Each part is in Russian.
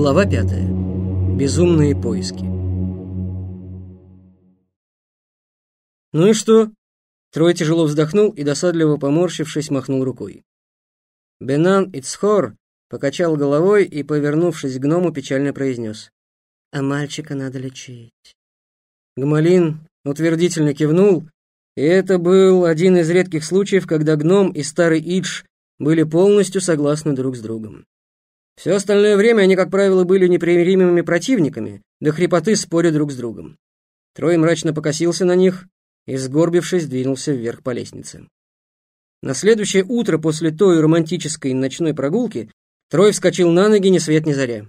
Глава пятая. Безумные поиски. «Ну и что?» Трой тяжело вздохнул и, досадливо поморщившись, махнул рукой. Бенан Ицхор покачал головой и, повернувшись к гному, печально произнес. «А мальчика надо лечить». Гмалин утвердительно кивнул, и это был один из редких случаев, когда гном и старый Идж были полностью согласны друг с другом. Все остальное время они, как правило, были непримиримыми противниками, до хрипоты споря друг с другом. Трой мрачно покосился на них и, сгорбившись, двинулся вверх по лестнице. На следующее утро после той романтической ночной прогулки Трой вскочил на ноги ни свет ни заря.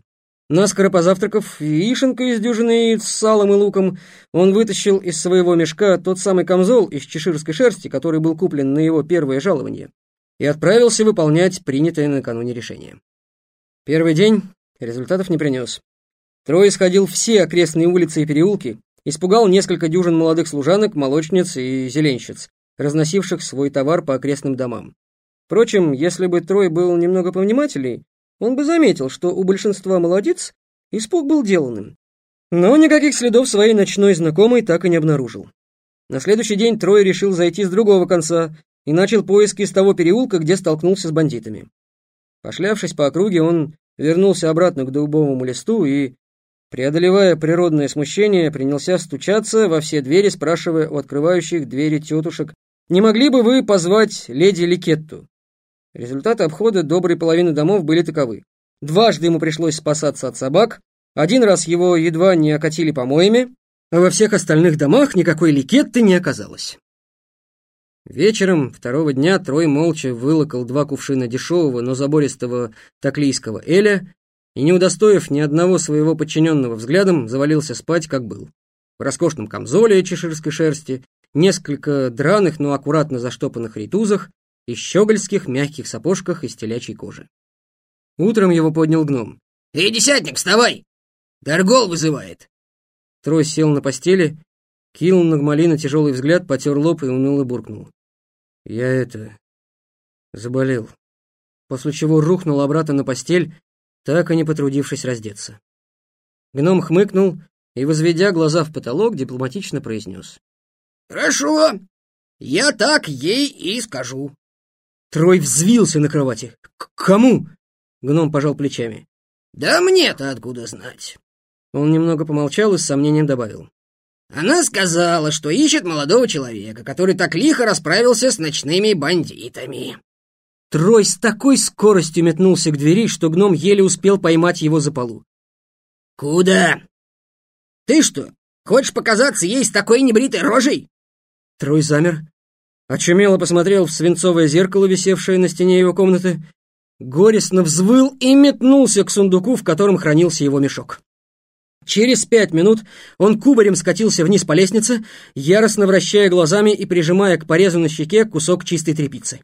Наскоро позавтракав яишенка из дюжины с салом и луком, он вытащил из своего мешка тот самый камзол из чеширской шерсти, который был куплен на его первое жалование, и отправился выполнять принятое накануне решение. Первый день результатов не принес. Трой исходил все окрестные улицы и переулки, испугал несколько дюжин молодых служанок, молочниц и зеленщиц, разносивших свой товар по окрестным домам. Впрочем, если бы Трой был немного повнимательней, он бы заметил, что у большинства молодец испуг был деланным. Но никаких следов своей ночной знакомой так и не обнаружил. На следующий день Трой решил зайти с другого конца и начал поиски с того переулка, где столкнулся с бандитами. Пошлявшись по округе, он вернулся обратно к дубовому листу и, преодолевая природное смущение, принялся стучаться во все двери, спрашивая у открывающих двери тетушек, «Не могли бы вы позвать леди Ликетту?» Результаты обхода доброй половины домов были таковы. Дважды ему пришлось спасаться от собак, один раз его едва не окатили помоями, а во всех остальных домах никакой Ликетты не оказалось. Вечером второго дня Трой молча вылокал два кувшина дешевого, но забористого таклийского эля и, не удостоив ни одного своего подчиненного взглядом, завалился спать, как был. В роскошном камзоле чеширской шерсти, несколько драных, но аккуратно заштопанных ритузах и щегольских мягких сапожках из телячьей кожи. Утром его поднял гном. «Эй, десятник, вставай! Горгол вызывает!» Трой сел на постели Кинул на Гмалина тяжелый взгляд, потер лоб и уныло буркнул. «Я это... заболел». После чего рухнул обратно на постель, так и не потрудившись раздеться. Гном хмыкнул и, возведя глаза в потолок, дипломатично произнес. «Хорошо, я так ей и скажу». Трой взвился на кровати. «К кому?» Гном пожал плечами. «Да мне-то откуда знать?» Он немного помолчал и с сомнением добавил. Она сказала, что ищет молодого человека, который так лихо расправился с ночными бандитами. Трой с такой скоростью метнулся к двери, что гном еле успел поймать его за полу. «Куда? Ты что, хочешь показаться ей с такой небритой рожей?» Трой замер, очумело посмотрел в свинцовое зеркало, висевшее на стене его комнаты, горестно взвыл и метнулся к сундуку, в котором хранился его мешок. Через пять минут он кубарем скатился вниз по лестнице, яростно вращая глазами и прижимая к порезу на щеке кусок чистой тряпицы.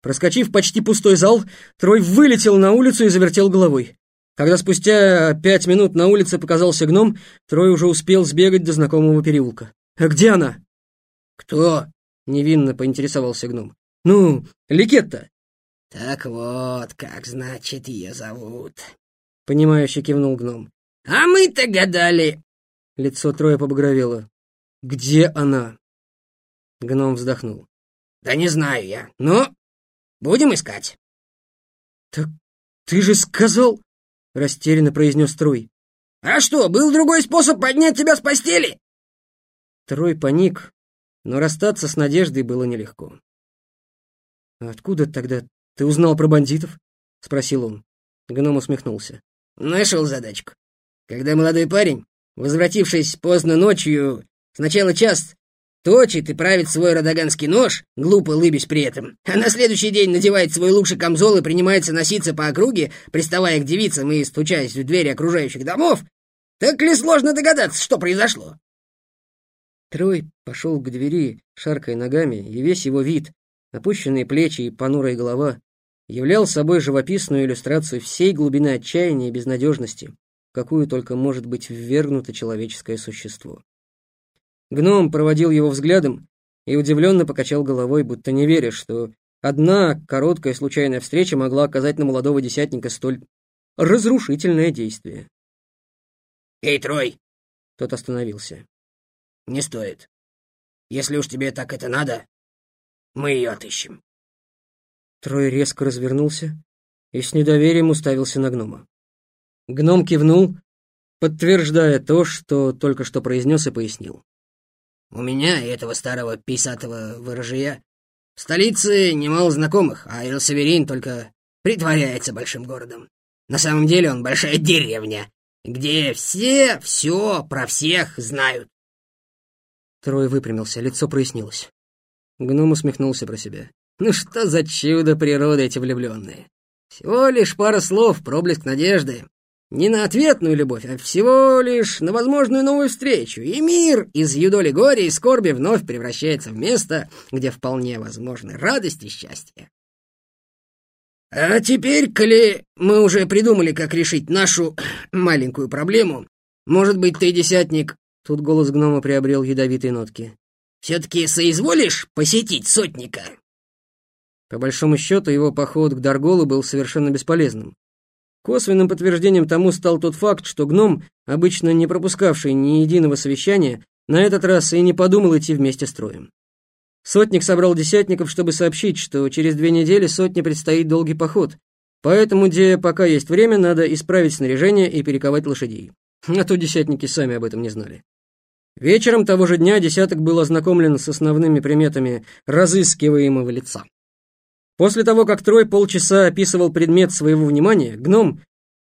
Проскочив почти пустой зал, Трой вылетел на улицу и завертел головой. Когда спустя пять минут на улице показался гном, Трой уже успел сбегать до знакомого переулка. «А где она?» «Кто?» — невинно поинтересовался гном. «Ну, Ликетта». «Так вот, как, значит, ее зовут», — понимающе кивнул гном. «А мы-то гадали!» Лицо Троя побагровело. «Где она?» Гном вздохнул. «Да не знаю я, но будем искать». «Так ты же сказал...» Растерянно произнес Трой. «А что, был другой способ поднять тебя с постели?» Трой паник, но расстаться с Надеждой было нелегко. «Откуда тогда ты узнал про бандитов?» — спросил он. Гном усмехнулся. «Нашел задачку. Когда молодой парень, возвратившись поздно ночью, сначала час точит и правит свой родоганский нож, глупо лыбясь при этом, а на следующий день надевает свой лучший камзол и принимается носиться по округе, приставая к девицам и стучась в двери окружающих домов, так ли сложно догадаться, что произошло? Трой пошел к двери, шаркая ногами, и весь его вид, опущенные плечи и понурая голова, являл собой живописную иллюстрацию всей глубины отчаяния и безнадежности, какую только может быть ввергнуто человеческое существо. Гном проводил его взглядом и удивленно покачал головой, будто не веря, что одна короткая случайная встреча могла оказать на молодого десятника столь разрушительное действие. «Эй, Трой!» Тот остановился. «Не стоит. Если уж тебе так это надо, мы ее отыщем». Трой резко развернулся и с недоверием уставился на гнома. Гном кивнул, подтверждая то, что только что произнес и пояснил. «У меня и этого старого писатого ворожия в столице немало знакомых, а Элсаверин только притворяется большим городом. На самом деле он большая деревня, где все все про всех знают». Трой выпрямился, лицо прояснилось. Гном усмехнулся про себя. «Ну что за чудо природы эти влюбленные? Всего лишь пара слов, проблеск надежды. Не на ответную любовь, а всего лишь на возможную новую встречу. И мир из юдоли горя и скорби вновь превращается в место, где вполне возможны радость и счастье. А теперь, коли мы уже придумали, как решить нашу маленькую проблему, может быть, ты, десятник, тут голос гнома приобрел ядовитые нотки, все-таки соизволишь посетить сотника? По большому счету, его поход к Дарголу был совершенно бесполезным. Косвенным подтверждением тому стал тот факт, что гном, обычно не пропускавший ни единого совещания, на этот раз и не подумал идти вместе с троем. Сотник собрал десятников, чтобы сообщить, что через две недели сотне предстоит долгий поход, поэтому, где пока есть время, надо исправить снаряжение и перековать лошадей. А то десятники сами об этом не знали. Вечером того же дня десяток был ознакомлен с основными приметами разыскиваемого лица. После того, как Трой полчаса описывал предмет своего внимания, гном,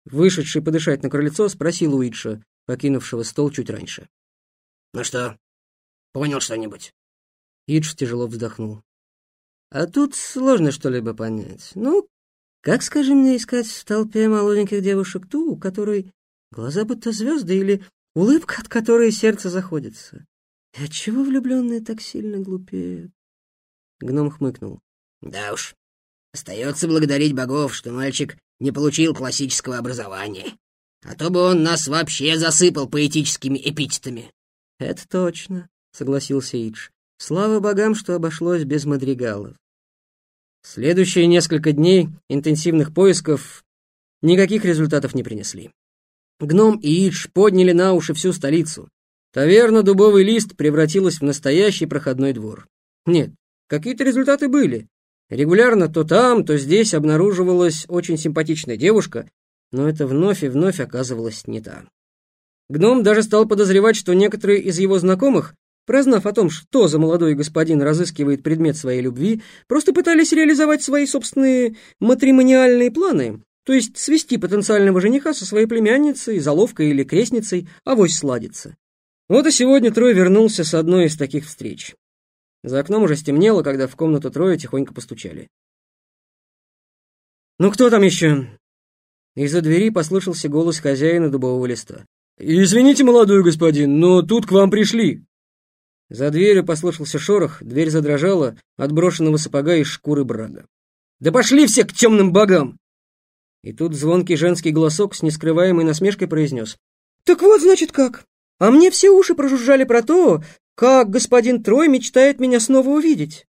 вышедший подышать на крыльцо, спросил Уитша, покинувшего стол чуть раньше. «Ну что, понял что-нибудь?» Идж тяжело вздохнул. «А тут сложно что-либо понять. Ну, как, скажи мне, искать в толпе молоденьких девушек ту, у которой глаза будто звезды или улыбка, от которой сердце заходится? И отчего влюбленные так сильно глупеют?» Гном хмыкнул. Да уж, остается благодарить богов, что мальчик не получил классического образования. А то бы он нас вообще засыпал поэтическими эпитетами. Это точно, согласился Идж. Слава богам, что обошлось без мадригалов. Следующие несколько дней интенсивных поисков никаких результатов не принесли. Гном и Идж подняли на уши всю столицу. Таверна «Дубовый лист» превратилась в настоящий проходной двор. Нет, какие-то результаты были, Регулярно то там, то здесь обнаруживалась очень симпатичная девушка, но это вновь и вновь оказывалось не та. Гном даже стал подозревать, что некоторые из его знакомых, прознав о том, что за молодой господин разыскивает предмет своей любви, просто пытались реализовать свои собственные матримониальные планы, то есть свести потенциального жениха со своей племянницей, заловкой или крестницей, авось сладится. Вот и сегодня Трой вернулся с одной из таких встреч. За окном уже стемнело, когда в комнату трое тихонько постучали. «Ну кто там еще?» Из-за двери послышался голос хозяина дубового листа. «Извините, молодой господин, но тут к вам пришли». За дверью послышался шорох, дверь задрожала от брошенного сапога из шкуры брага. «Да пошли все к темным богам!» И тут звонкий женский голосок с нескрываемой насмешкой произнес. «Так вот, значит, как? А мне все уши прожужжали про то, как господин Трой мечтает меня снова увидеть!»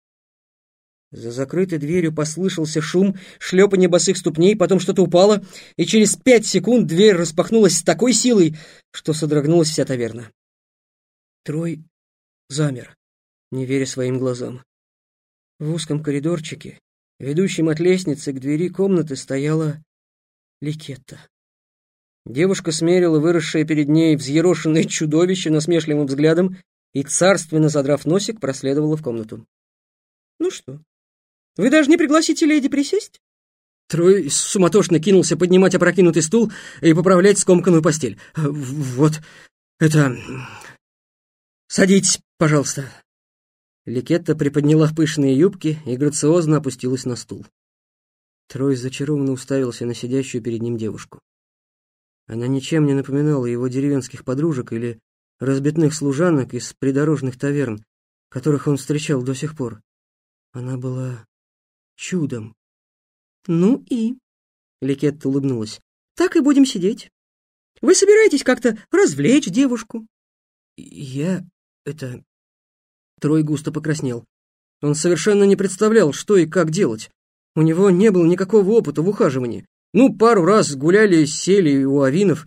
За закрытой дверью послышался шум, шлепанье босых ступней, потом что-то упало, и через пять секунд дверь распахнулась с такой силой, что содрогнулась вся таверна. Трой замер, не веря своим глазам. В узком коридорчике, ведущем от лестницы к двери комнаты, стояла Ликетта. Девушка смерила выросшее перед ней взъерошенное чудовище насмешливым взглядом и, царственно задрав носик, проследовала в комнату. «Ну что, вы даже не пригласите леди присесть?» Трой суматошно кинулся поднимать опрокинутый стул и поправлять скомканную постель. «Вот, это... Садитесь, пожалуйста». Ликетта приподняла пышные юбки и грациозно опустилась на стул. Трой зачарованно уставился на сидящую перед ним девушку. Она ничем не напоминала его деревенских подружек или разбитных служанок из придорожных таверн, которых он встречал до сих пор. Она была чудом. «Ну и...» — Ликетта улыбнулась. «Так и будем сидеть. Вы собираетесь как-то развлечь девушку?» «Я... Это... Трой густо покраснел. Он совершенно не представлял, что и как делать. У него не было никакого опыта в ухаживании. Ну, пару раз гуляли, сели у авинов.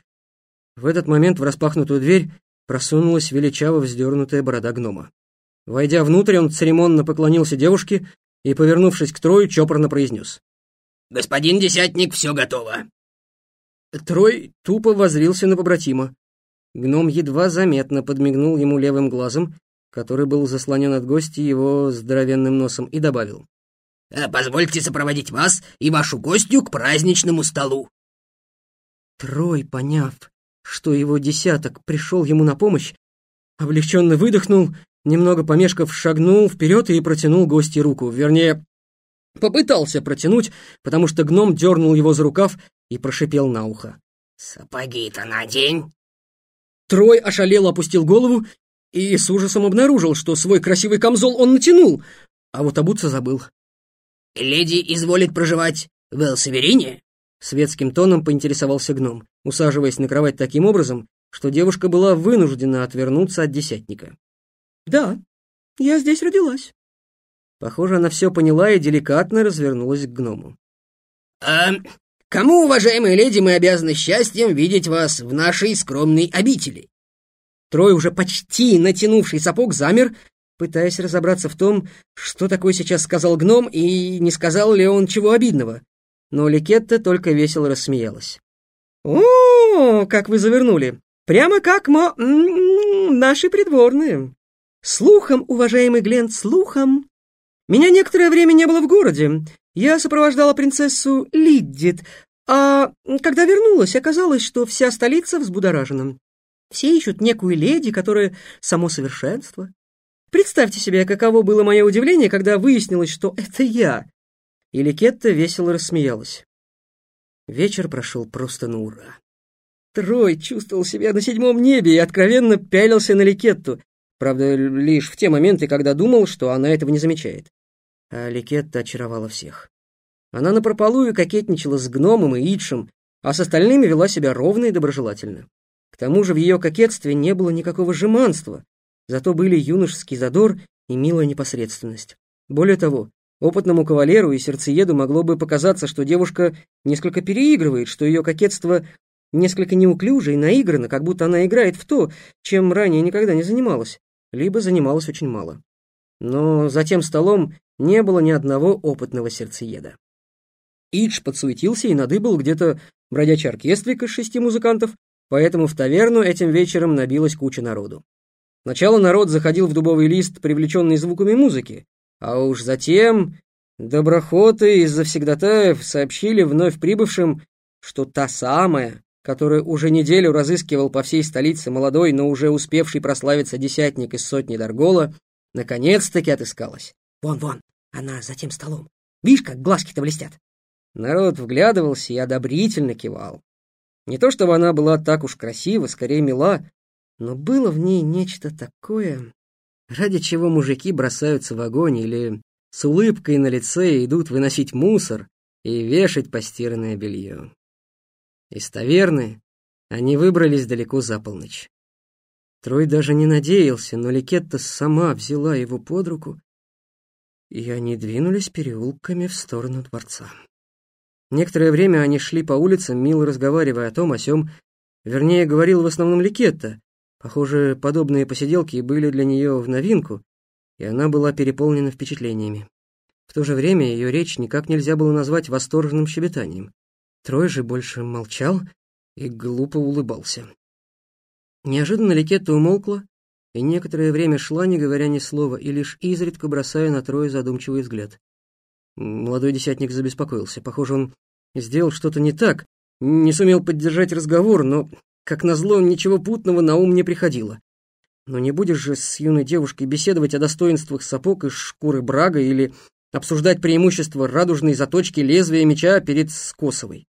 В этот момент в распахнутую дверь просунулась величаво вздернутая борода гнома. Войдя внутрь, он церемонно поклонился девушке и, повернувшись к Трою, чопорно произнес. «Господин Десятник, все готово». Трой тупо возрился на побратима. Гном едва заметно подмигнул ему левым глазом, который был заслонен от гостя его здоровенным носом, и добавил. «Э, «Позвольте сопроводить вас и вашу гостью к праздничному столу». Трой, поняв, что его десяток пришел ему на помощь, облегченно выдохнул, немного помешков, шагнул вперед и протянул гости руку. Вернее, попытался протянуть, потому что гном дернул его за рукав и прошипел на ухо. «Сапоги-то надень!» Трой ошалел, опустил голову и с ужасом обнаружил, что свой красивый камзол он натянул, а вот обуться забыл. «Леди изволит проживать в Элсеверине?» Светским тоном поинтересовался гном, усаживаясь на кровать таким образом, что девушка была вынуждена отвернуться от десятника. «Да, я здесь родилась». Похоже, она все поняла и деликатно развернулась к гному. «А кому, уважаемые леди, мы обязаны счастьем видеть вас в нашей скромной обители?» Трой, уже почти натянувший сапог, замер, пытаясь разобраться в том, что такое сейчас сказал гном и не сказал ли он чего обидного. Но Ликетта только весело рассмеялась. «О, как вы завернули! Прямо как мо... наши придворные! Слухом, уважаемый Глент, слухом! Меня некоторое время не было в городе. Я сопровождала принцессу Лиддит, а когда вернулась, оказалось, что вся столица взбудоражена. Все ищут некую леди, которая само совершенство. Представьте себе, каково было мое удивление, когда выяснилось, что это я. И Ликетта весело рассмеялась. Вечер прошел просто на ура. Трой чувствовал себя на седьмом небе и откровенно пялился на Ликетту, правда, лишь в те моменты, когда думал, что она этого не замечает. А Ликетта очаровала всех. Она напропалую кокетничала с гномом и Идшем, а с остальными вела себя ровно и доброжелательно. К тому же в ее кокетстве не было никакого жеманства, зато были юношеский задор и милая непосредственность. Более того, опытному кавалеру и сердцееду могло бы показаться, что девушка несколько переигрывает, что ее кокетство несколько неуклюже и наиграно, как будто она играет в то, чем ранее никогда не занималась, либо занималась очень мало. Но за тем столом не было ни одного опытного сердцееда. Идж подсуетился и надыбал где-то бродячий оркестрик из шести музыкантов, поэтому в таверну этим вечером набилась куча народу. Сначала народ заходил в дубовый лист, привлеченный звуками музыки, а уж затем доброхоты из завсегдатаев сообщили вновь прибывшим, что та самая, которая уже неделю разыскивал по всей столице молодой, но уже успевший прославиться десятник из сотни Даргола, наконец-таки отыскалась. «Вон-вон, она за тем столом. Видишь, как глазки-то блестят?» Народ вглядывался и одобрительно кивал. Не то чтобы она была так уж красива, скорее мила, но было в ней нечто такое, ради чего мужики бросаются в огонь или с улыбкой на лице идут выносить мусор и вешать постиранное белье. Из таверны они выбрались далеко за полночь. Трой даже не надеялся, но Ликетта сама взяла его под руку, и они двинулись переулками в сторону дворца. Некоторое время они шли по улицам, мило разговаривая о том, о сём. Вернее, говорила в основном Ликетта, Похоже, подобные посиделки были для нее в новинку, и она была переполнена впечатлениями. В то же время ее речь никак нельзя было назвать восторженным щебетанием. Трой же больше молчал и глупо улыбался. Неожиданно Ликетта умолкла, и некоторое время шла, не говоря ни слова, и лишь изредка бросая на Троя задумчивый взгляд. Молодой десятник забеспокоился. Похоже, он сделал что-то не так, не сумел поддержать разговор, но как назло, ничего путного на ум не приходило. Но не будешь же с юной девушкой беседовать о достоинствах сапог из шкуры брага или обсуждать преимущества радужной заточки лезвия меча перед Скосовой.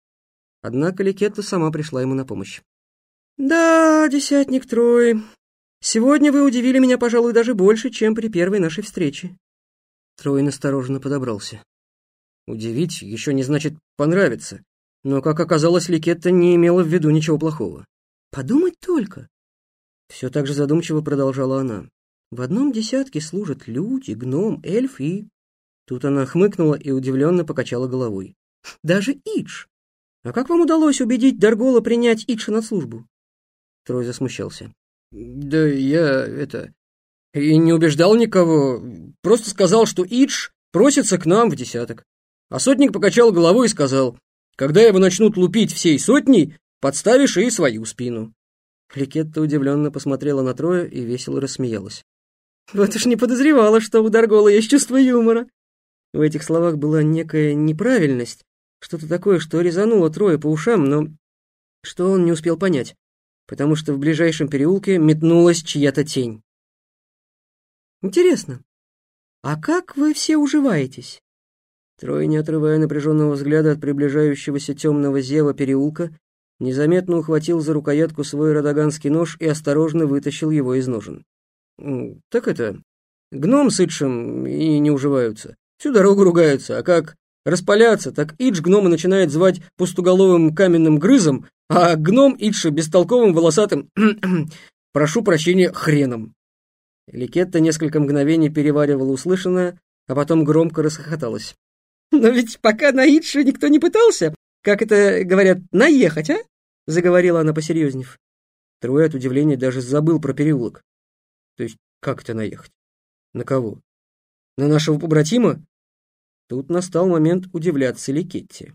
Однако Ликетта сама пришла ему на помощь. «Да, десятник Трой, сегодня вы удивили меня, пожалуй, даже больше, чем при первой нашей встрече». Трой настороженно подобрался. Удивить еще не значит понравиться, но, как оказалось, Ликетта не имела в виду ничего плохого. Подумать только. Все так же задумчиво продолжала она. В одном десятке служат люди, гном, эльф и... Тут она хмыкнула и удивленно покачала головой. Даже Идж. А как вам удалось убедить Даргола принять Идша на службу? Трой засмущался. Да я, это... И не убеждал никого. Просто сказал, что Идж просится к нам в десяток. А сотник покачал головой и сказал, когда его начнут лупить всей сотней, подставишь и свою спину. Ликетта удивленно посмотрела на Троя и весело рассмеялась. Вот уж не подозревала, что у Даргола есть чувство юмора. В этих словах была некая неправильность, что-то такое, что резануло Троя по ушам, но что он не успел понять, потому что в ближайшем переулке метнулась чья-то тень. «Интересно, а как вы все уживаетесь?» Трой, не отрывая напряженного взгляда от приближающегося темного зева переулка, незаметно ухватил за рукоятку свой родоганский нож и осторожно вытащил его из ножен. «Так это, гном с Идшем и не уживаются. Всю дорогу ругаются, а как распаляться, так Идж гнома начинает звать пустоголовым каменным грызом, а гном Идша бестолковым волосатым, прошу прощения, хреном». Ликетта несколько мгновений переваривала услышанное, а потом громко расхохоталась. Но ведь пока на Идше никто не пытался, как это говорят, наехать, а? Заговорила она посерьезнев. Трое от удивления даже забыл про переулок. То есть, как это наехать? На кого? На нашего побратима? Тут настал момент удивляться Ликетти.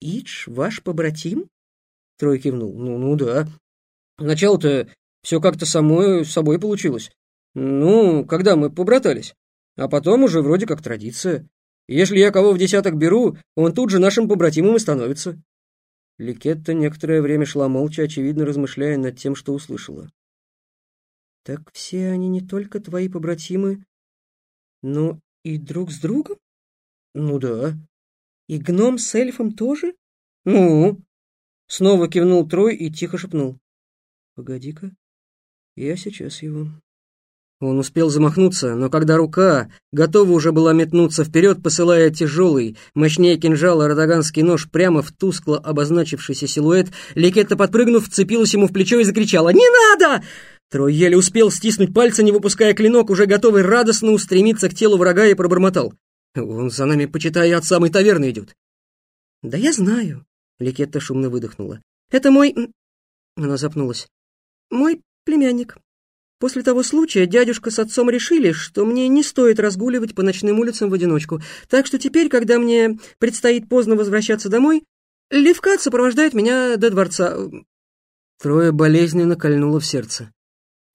«Идж ваш побратим?» Трой кивнул. «Ну, ну да. Сначала-то все как-то само собой получилось. Ну, когда мы побратались. А потом уже вроде как традиция. Если я кого в десяток беру, он тут же нашим побратимом и становится». Ликетта некоторое время шла молча, очевидно размышляя над тем, что услышала. «Так все они не только твои побратимы, но и друг с другом?» «Ну да». «И гном с эльфом тоже?» «Ну?» Снова кивнул Трой и тихо шепнул. «Погоди-ка, я сейчас его...» Он успел замахнуться, но когда рука готова уже была метнуться вперед, посылая тяжелый, мощнее кинжала родоганский нож прямо в тускло обозначившийся силуэт, Ликетта, подпрыгнув, вцепилась ему в плечо и закричала «Не надо!» Трой еле успел стиснуть пальцы, не выпуская клинок, уже готовый радостно устремиться к телу врага и пробормотал. «Он за нами, почитай, от самой таверны идет». «Да я знаю», — Ликетта шумно выдохнула. «Это мой...» Она запнулась. «Мой племянник». После того случая дядюшка с отцом решили, что мне не стоит разгуливать по ночным улицам в одиночку, так что теперь, когда мне предстоит поздно возвращаться домой, Левкат сопровождает меня до дворца. Трое болезненно кольнуло в сердце.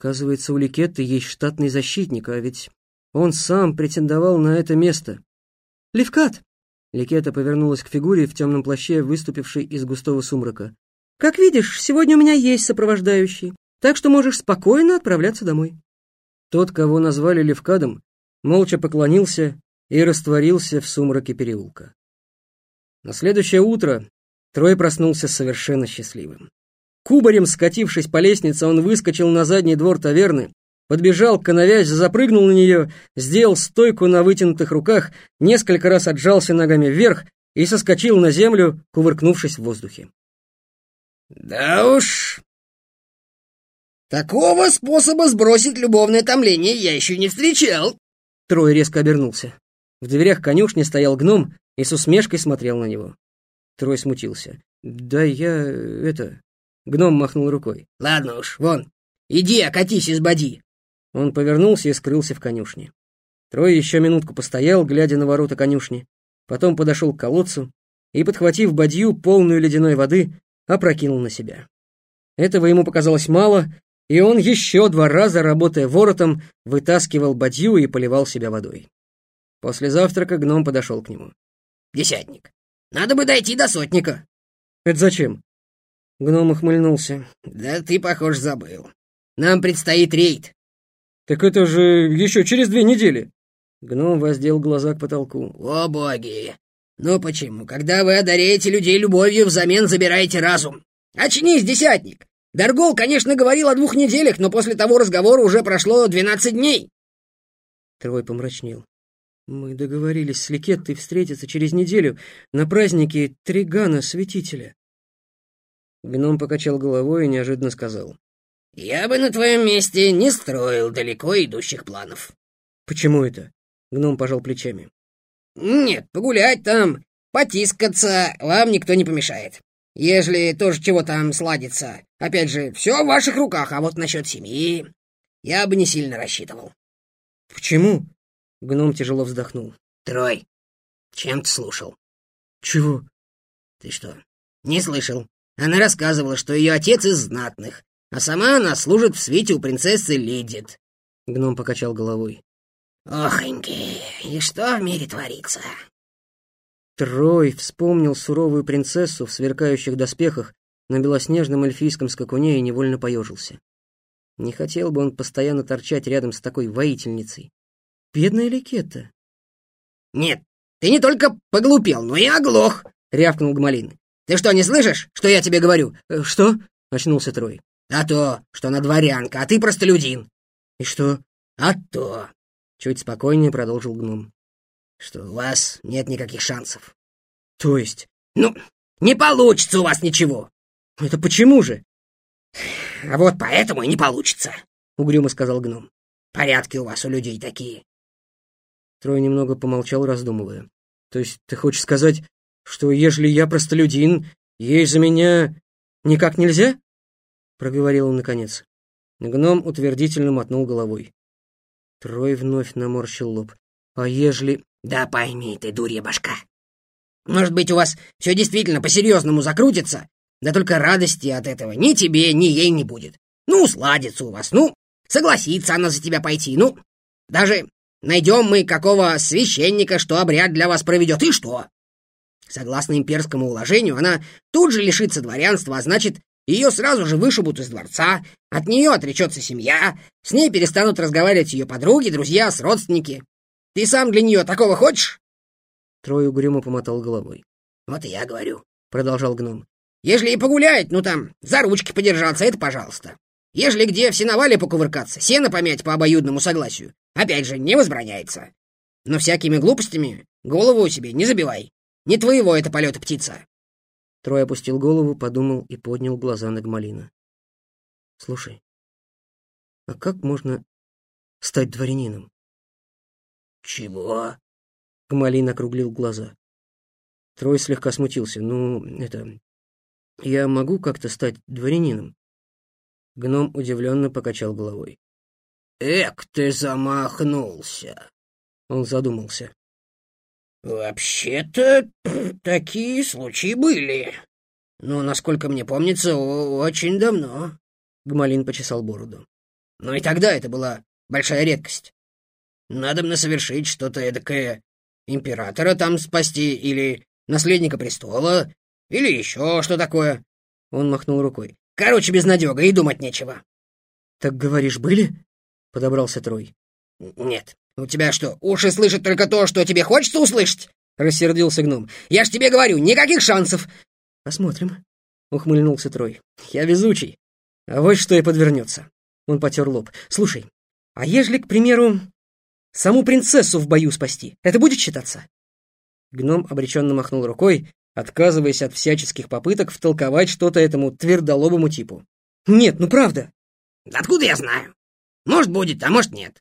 Оказывается, у Ликетты есть штатный защитник, а ведь он сам претендовал на это место. «Левкат!» Ликета повернулась к фигуре в темном плаще, выступившей из густого сумрака. «Как видишь, сегодня у меня есть сопровождающий так что можешь спокойно отправляться домой». Тот, кого назвали Левкадом, молча поклонился и растворился в сумраке переулка. На следующее утро Трой проснулся совершенно счастливым. Кубарем скатившись по лестнице, он выскочил на задний двор таверны, подбежал к коновязь, запрыгнул на нее, сделал стойку на вытянутых руках, несколько раз отжался ногами вверх и соскочил на землю, кувыркнувшись в воздухе. «Да уж, Такого способа сбросить любовное томление я еще не встречал. Трой резко обернулся. В дверях конюшни стоял гном и с усмешкой смотрел на него. Трой смутился. «Да я... это...» Гном махнул рукой. «Ладно уж, вон, иди, окатись из боди». Он повернулся и скрылся в конюшне. Трой еще минутку постоял, глядя на ворота конюшни, потом подошел к колодцу и, подхватив бадью, полную ледяной воды, опрокинул на себя. Этого ему показалось мало, и он еще два раза, работая воротом, вытаскивал бадью и поливал себя водой. После завтрака гном подошел к нему. «Десятник, надо бы дойти до сотника». «Это зачем?» Гном ухмыльнулся. «Да ты, похож, забыл. Нам предстоит рейд». «Так это же еще через две недели». Гном воздел глаза к потолку. «О, боги! Ну почему, когда вы одаряете людей любовью, взамен забираете разум? Очнись, десятник! Даргол, конечно, говорил о двух неделях, но после того разговора уже прошло двенадцать дней. Трой помрачнел. Мы договорились с Ликеттой встретиться через неделю на празднике Тригана Святителя. Гном покачал головой и неожиданно сказал. Я бы на твоем месте не строил далеко идущих планов. Почему это? Гном пожал плечами. Нет, погулять там, потискаться вам никто не помешает. Ежели тоже чего там сладится. Опять же, все в ваших руках, а вот насчет семьи я бы не сильно рассчитывал. Почему? Гном тяжело вздохнул. Трой, чем ты слушал? Чего? Ты что, не слышал? Она рассказывала, что ее отец из знатных, а сама она служит в свете у принцессы Лидит. Гном покачал головой. Охоньки, и что в мире творится? Трой вспомнил суровую принцессу в сверкающих доспехах на белоснежном эльфийском скакуне и невольно поежился. Не хотел бы он постоянно торчать рядом с такой воительницей. Бедная Ликетта. «Нет, ты не только поглупел, но и оглох!» — рявкнул Гмалин. «Ты что, не слышишь, что я тебе говорю?» «Э, «Что?» — очнулся Трой. «А то, что она дворянка, а ты простолюдин». «И что?» «А то!» — чуть спокойнее продолжил гном. «Что у вас нет никаких шансов». «То есть?» «Ну, не получится у вас ничего». «Это почему же?» «А вот поэтому и не получится», — угрюмо сказал гном. «Порядки у вас у людей такие». Трой немного помолчал, раздумывая. «То есть ты хочешь сказать, что ежели я простолюдин, ей за меня никак нельзя?» Проговорил он наконец. Гном утвердительно мотнул головой. Трой вновь наморщил лоб. «А ежели...» «Да пойми ты, дурья башка. Может быть, у вас все действительно по-серьезному закрутится, да только радости от этого ни тебе, ни ей не будет. Ну, сладится у вас, ну, согласится она за тебя пойти, ну, даже найдем мы какого священника, что обряд для вас проведет, и что? Согласно имперскому уложению, она тут же лишится дворянства, а значит, ее сразу же вышибут из дворца, от нее отречется семья, с ней перестанут разговаривать ее подруги, друзья, с родственники. Ты сам для нее такого хочешь?» Трой угрюмо помотал головой. «Вот и я говорю», — продолжал гном. Ежели и погулять, ну там, за ручки подержаться, это пожалуйста. Ежели где в сеновале покувыркаться, сено помять по обоюдному согласию, опять же, не возбраняется. Но всякими глупостями голову себе не забивай. Не твоего это полета птица. Трой опустил голову, подумал и поднял глаза на Гмалина. «Слушай, а как можно стать дворянином?» «Чего?» Гмалин округлил глаза. Трой слегка смутился. «Ну, это... Я могу как-то стать дворянином?» Гном удивленно покачал головой. «Эк, ты замахнулся!» Он задумался. «Вообще-то такие случаи были. Но, насколько мне помнится, очень давно». Гмалин почесал бороду. «Но и тогда это была большая редкость. Надо мне совершить что-то эдакое. Императора там спасти или наследника престола, или еще что такое?» Он махнул рукой. «Короче, безнадега, и думать нечего». «Так, говоришь, были?» — подобрался Трой. «Нет. У тебя что, уши слышат только то, что тебе хочется услышать?» — рассердился гном. «Я ж тебе говорю, никаких шансов!» «Посмотрим», — ухмыльнулся Трой. «Я везучий. А вот что и подвернется». Он потер лоб. «Слушай, а ежели, к примеру, саму принцессу в бою спасти, это будет считаться?» Гном обреченно махнул рукой отказываясь от всяческих попыток втолковать что-то этому твердолобому типу. «Нет, ну правда!» «Откуда я знаю? Может, будет, а может, нет!»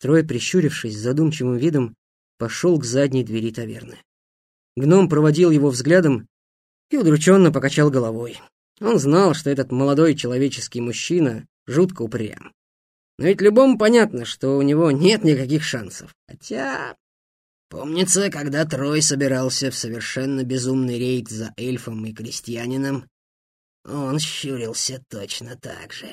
Трой, прищурившись задумчивым видом, пошел к задней двери таверны. Гном проводил его взглядом и удрученно покачал головой. Он знал, что этот молодой человеческий мужчина жутко упрям. Но ведь любому понятно, что у него нет никаких шансов. Хотя Помнится, когда Трой собирался в совершенно безумный рейд за эльфом и крестьянином, он щурился точно так же.